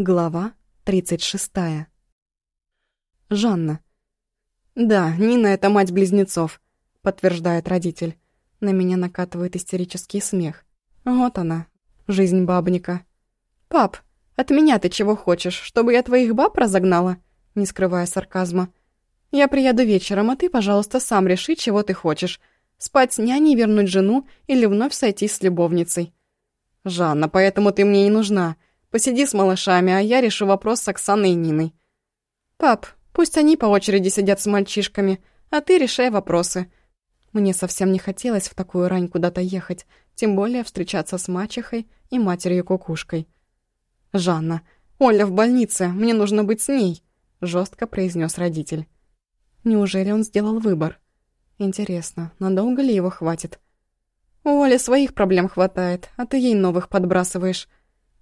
Глава 36. Жанна. «Да, Нина — это мать близнецов», — подтверждает родитель. На меня накатывает истерический смех. Вот она, жизнь бабника. «Пап, от меня ты чего хочешь, чтобы я твоих баб разогнала?» Не скрывая сарказма. «Я приеду вечером, а ты, пожалуйста, сам реши, чего ты хочешь. Спать с няней, вернуть жену или вновь сойтись с любовницей». «Жанна, поэтому ты мне и нужна», Посиди с малышами, а я решу вопрос с Оксаной и Ниной. Пап, пусть они по очереди сидят с мальчишками, а ты решай вопросы. Мне совсем не хотелось в такую рань куда-то ехать, тем более встречаться с мачехой и матерью-кукушкой. «Жанна, Оля в больнице, мне нужно быть с ней», — жестко произнес родитель. Неужели он сделал выбор? Интересно, надолго ли его хватит? У Оли своих проблем хватает, а ты ей новых подбрасываешь.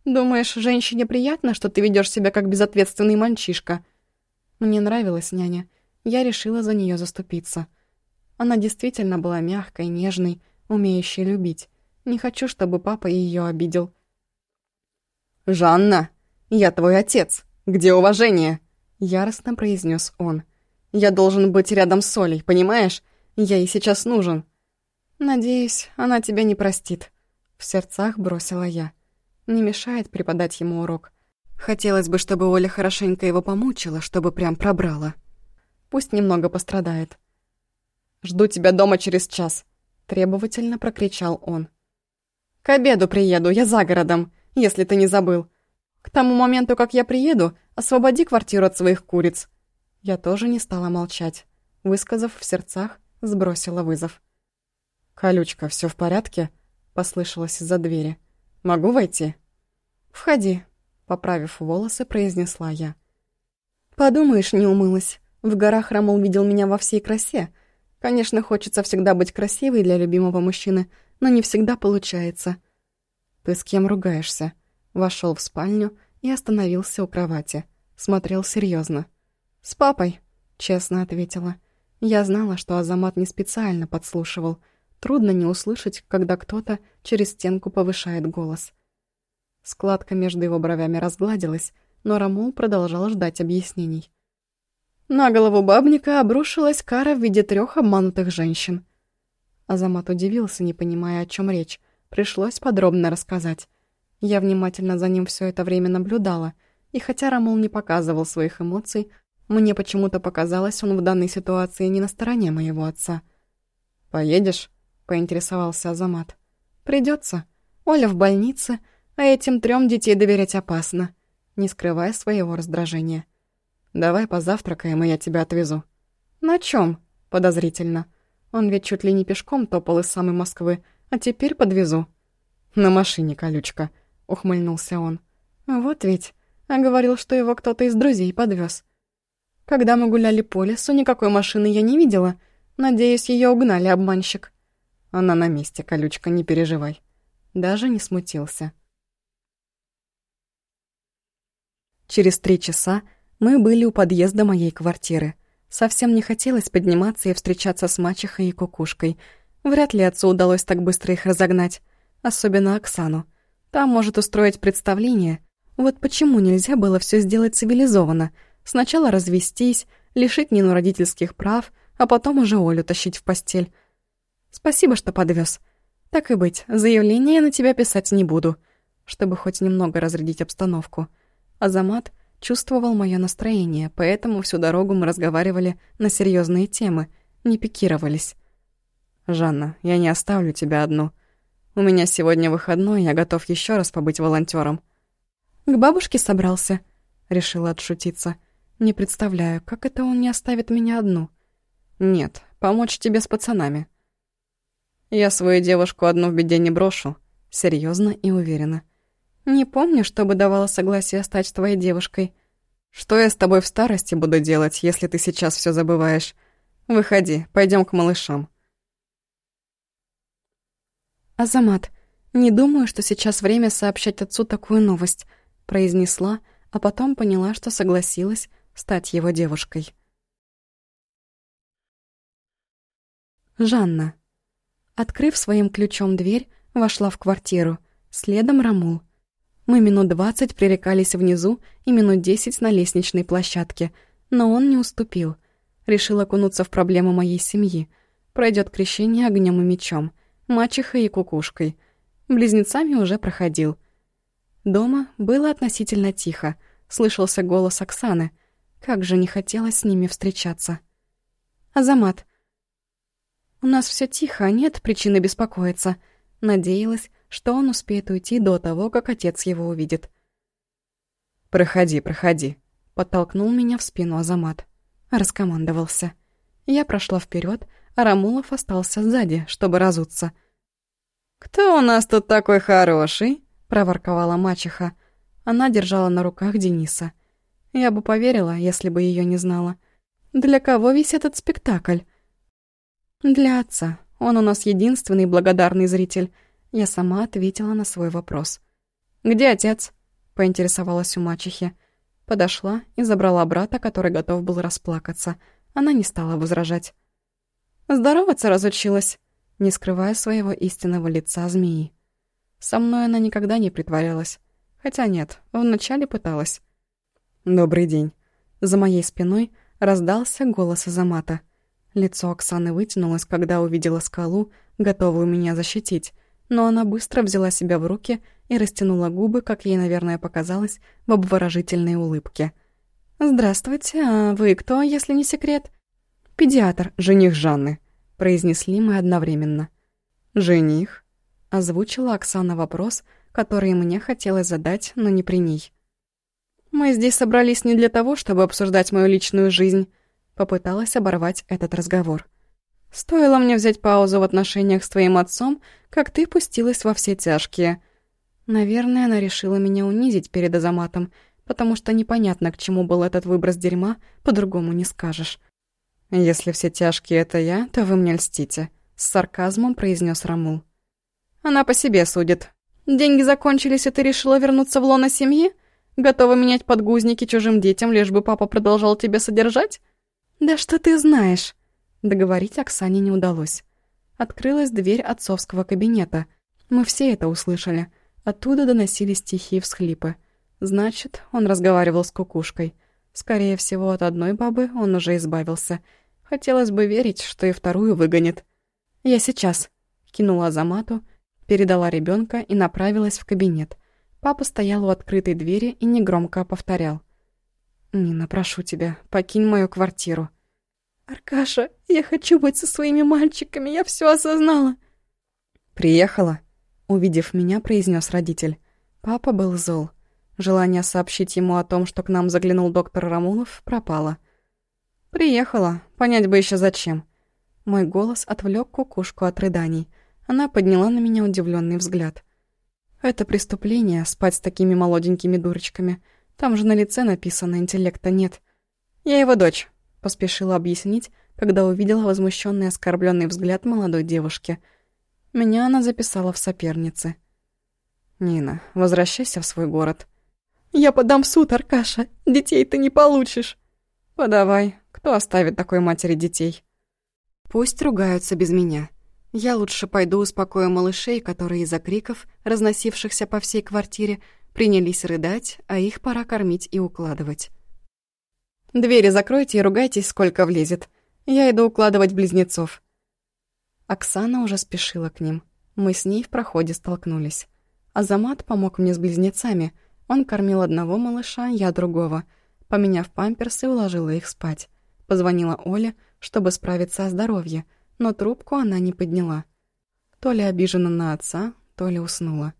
Думаешь, женщине приятно, что ты ведешь себя как безответственный мальчишка? Мне нравилась няня. Я решила за нее заступиться. Она действительно была мягкой, нежной, умеющей любить. Не хочу, чтобы папа ее обидел. «Жанна, я твой отец. Где уважение?» Яростно произнес он. «Я должен быть рядом с Олей, понимаешь? Я ей сейчас нужен». «Надеюсь, она тебя не простит», — в сердцах бросила я не мешает преподать ему урок. Хотелось бы, чтобы Оля хорошенько его помучила, чтобы прям пробрала. Пусть немного пострадает. «Жду тебя дома через час», — требовательно прокричал он. «К обеду приеду, я за городом, если ты не забыл. К тому моменту, как я приеду, освободи квартиру от своих куриц». Я тоже не стала молчать. Высказав в сердцах, сбросила вызов. «Колючка, все в порядке?» — послышалось из-за двери. Могу войти?» «Входи», — поправив волосы, произнесла я. «Подумаешь, не умылась. В горах Рамол видел меня во всей красе. Конечно, хочется всегда быть красивой для любимого мужчины, но не всегда получается». «Ты с кем ругаешься?» Вошел в спальню и остановился у кровати. Смотрел серьезно. «С папой», — честно ответила. Я знала, что Азамат не специально подслушивал — Трудно не услышать, когда кто-то через стенку повышает голос. Складка между его бровями разгладилась, но Рамул продолжал ждать объяснений. На голову бабника обрушилась кара в виде трех обманутых женщин. Азамат удивился, не понимая, о чем речь. Пришлось подробно рассказать. Я внимательно за ним все это время наблюдала, и хотя Рамул не показывал своих эмоций, мне почему-то показалось, он в данной ситуации не на стороне моего отца. «Поедешь?» — поинтересовался Азамат. Придется. Оля в больнице, а этим трем детей доверять опасно», не скрывая своего раздражения. «Давай позавтракаем, и я тебя отвезу». «На чем? подозрительно. Он ведь чуть ли не пешком топал из самой Москвы, а теперь подвезу. «На машине, колючка», — ухмыльнулся он. «Вот ведь, а говорил, что его кто-то из друзей подвез. Когда мы гуляли по лесу, никакой машины я не видела. Надеюсь, ее угнали обманщик». Она на месте, колючка, не переживай. Даже не смутился. Через три часа мы были у подъезда моей квартиры. Совсем не хотелось подниматься и встречаться с мачехой и кукушкой. Вряд ли отцу удалось так быстро их разогнать. Особенно Оксану. Там может устроить представление. Вот почему нельзя было все сделать цивилизованно. Сначала развестись, лишить Нину родительских прав, а потом уже Олю тащить в постель. Спасибо, что подвез. Так и быть, заявление на тебя писать не буду, чтобы хоть немного разрядить обстановку. Азамат чувствовал мое настроение, поэтому всю дорогу мы разговаривали на серьезные темы, не пикировались. «Жанна, я не оставлю тебя одну. У меня сегодня выходной, я готов еще раз побыть волонтером. «К бабушке собрался?» — решила отшутиться. «Не представляю, как это он не оставит меня одну?» «Нет, помочь тебе с пацанами». Я свою девушку одну в беде не брошу. Серьезно и уверенно. Не помню, чтобы давала согласие стать твоей девушкой. Что я с тобой в старости буду делать, если ты сейчас все забываешь? Выходи, пойдем к малышам. Азамат, не думаю, что сейчас время сообщать отцу такую новость, произнесла, а потом поняла, что согласилась стать его девушкой. Жанна. Открыв своим ключом дверь, вошла в квартиру. Следом Рамул. Мы минут двадцать пререкались внизу и минут десять на лестничной площадке, но он не уступил. Решил окунуться в проблему моей семьи. Пройдет крещение огнем и мечом, мачехой и кукушкой. Близнецами уже проходил. Дома было относительно тихо, слышался голос Оксаны. Как же не хотелось с ними встречаться. «Азамат, у нас все тихо, нет причины беспокоиться». Надеялась, что он успеет уйти до того, как отец его увидит. «Проходи, проходи», — подтолкнул меня в спину Азамат. Раскомандовался. Я прошла вперед, а Рамулов остался сзади, чтобы разуться. «Кто у нас тут такой хороший?» — проворковала мачеха. Она держала на руках Дениса. Я бы поверила, если бы ее не знала. Для кого весь этот спектакль? Для отца. Он у нас единственный благодарный зритель. Я сама ответила на свой вопрос. «Где отец?» — поинтересовалась у мачехи. Подошла и забрала брата, который готов был расплакаться. Она не стала возражать. «Здороваться разучилась», не скрывая своего истинного лица змеи. Со мной она никогда не притворялась. Хотя нет, вначале пыталась. «Добрый день». За моей спиной раздался голос Азамата. Лицо Оксаны вытянулось, когда увидела скалу, готовую меня защитить, но она быстро взяла себя в руки и растянула губы, как ей, наверное, показалось, в обворожительной улыбке. «Здравствуйте, а вы кто, если не секрет?» «Педиатр, жених Жанны», — произнесли мы одновременно. «Жених?» — озвучила Оксана вопрос, который мне хотелось задать, но не при ней. «Мы здесь собрались не для того, чтобы обсуждать мою личную жизнь», — попыталась оборвать этот разговор. «Стоило мне взять паузу в отношениях с твоим отцом, как ты пустилась во все тяжкие. Наверное, она решила меня унизить перед Азаматом, потому что непонятно, к чему был этот выброс дерьма, по-другому не скажешь. «Если все тяжкие — это я, то вы мне льстите», — с сарказмом произнес Рамул. «Она по себе судит. Деньги закончились, и ты решила вернуться в лоно семьи? Готова менять подгузники чужим детям, лишь бы папа продолжал тебя содержать? Да что ты знаешь?» Договорить Оксане не удалось. Открылась дверь отцовского кабинета. Мы все это услышали. Оттуда доносились тихие всхлипы. Значит, он разговаривал с кукушкой. Скорее всего, от одной бабы он уже избавился. Хотелось бы верить, что и вторую выгонит. «Я сейчас», — кинула Азамату, передала ребенка и направилась в кабинет. Папа стоял у открытой двери и негромко повторял. «Нина, прошу тебя, покинь мою квартиру». «Аркаша, я хочу быть со своими мальчиками, я все осознала». «Приехала?» Увидев меня, произнес родитель. Папа был зол. Желание сообщить ему о том, что к нам заглянул доктор Рамулов, пропало. «Приехала. Понять бы еще зачем». Мой голос отвлек кукушку от рыданий. Она подняла на меня удивленный взгляд. «Это преступление, спать с такими молоденькими дурочками. Там же на лице написано, интеллекта нет. Я его дочь», — поспешила объяснить, когда увидела возмущенный оскорбленный взгляд молодой девушки — меня она записала в соперницы. «Нина, возвращайся в свой город». «Я подам в суд, Аркаша. Детей ты не получишь». «Подавай. Кто оставит такой матери детей?» «Пусть ругаются без меня. Я лучше пойду успокою малышей, которые из-за криков, разносившихся по всей квартире, принялись рыдать, а их пора кормить и укладывать». «Двери закройте и ругайтесь, сколько влезет. Я иду укладывать близнецов». Оксана уже спешила к ним. Мы с ней в проходе столкнулись. Азамат помог мне с близнецами. Он кормил одного малыша, я другого. Поменяв памперсы, уложила их спать. Позвонила Оле, чтобы справиться о здоровье, но трубку она не подняла. То ли обижена на отца, то ли уснула.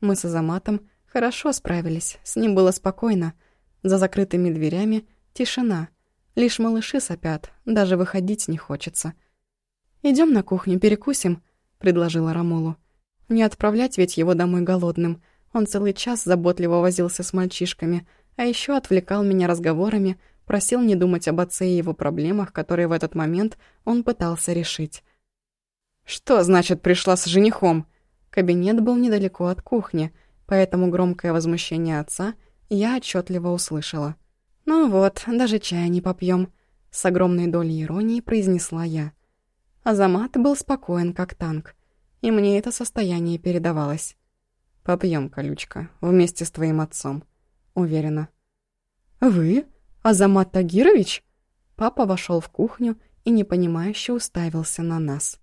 Мы с Азаматом хорошо справились, с ним было спокойно. За закрытыми дверями тишина. Лишь малыши сопят, даже выходить не хочется. Идем на кухню, перекусим», — предложила Рамулу. «Не отправлять ведь его домой голодным. Он целый час заботливо возился с мальчишками, а еще отвлекал меня разговорами, просил не думать об отце и его проблемах, которые в этот момент он пытался решить». «Что значит пришла с женихом?» Кабинет был недалеко от кухни, поэтому громкое возмущение отца я отчетливо услышала. «Ну вот, даже чая не попьем, с огромной долей иронии произнесла я. Азамат был спокоен, как танк, и мне это состояние передавалось. Попьем, колючка, вместе с твоим отцом. Уверена. Вы? Азамат Тагирович? Папа вошел в кухню и непонимающе уставился на нас.